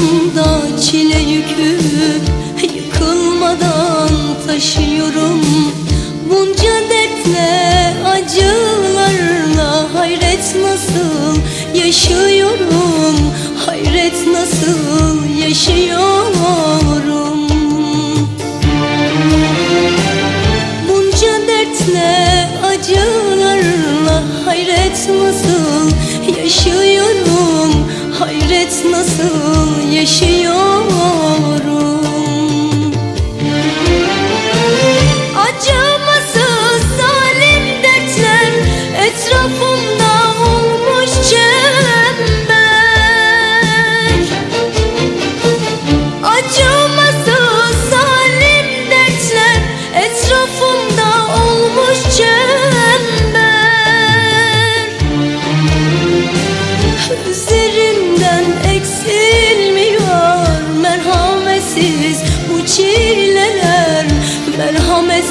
Sırtımda çile yükü Yıkılmadan taşıyorum. Bunca dertle acılarla Hayret nasıl yaşıyorum? Hayret nasıl yaşıyorum? Bunca dertle acılarla Hayret nasıl Hayret nasıl yaşıyorum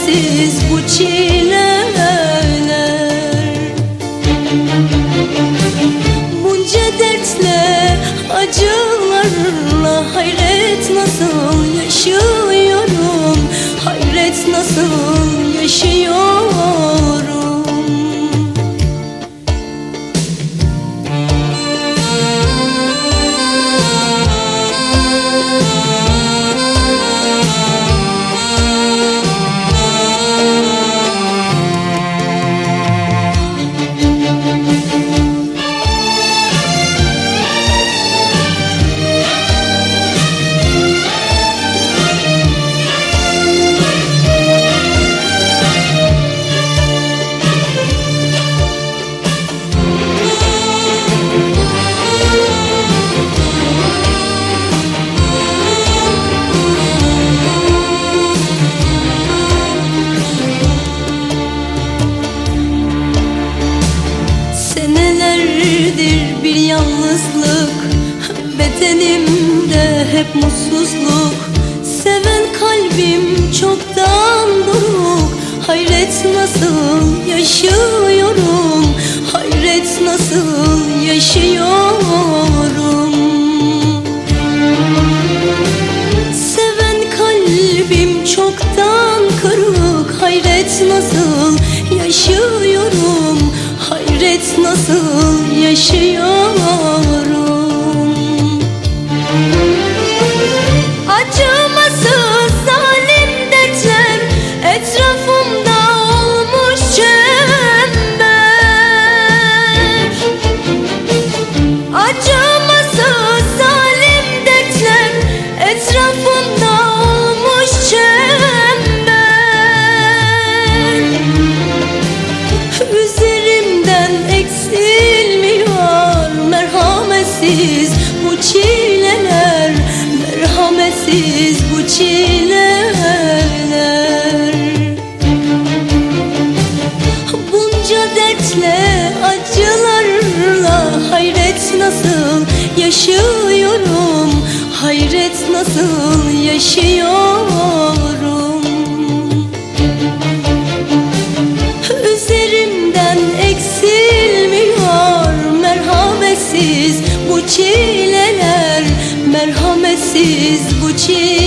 Merhametsiz bu çileler. Bunca dertle acılarla hayret nasıl yaşıyorum? Hayret nasıl Bedenimde hep mutsuzluk. Seven kalbim çoktan buruk. Hayret nasıl yaşıyorum? Hayret nasıl yaşıyorum? Seven kalbim çoktan kırık. Hayret nasıl yaşıyorum? Hayret nasıl yaşıyorum yaşıyorum. Hayret nasıl yaşıyorum. Üzerimden eksilmiyor. Merhametsiz bu çileler. Merhametsiz bu çileler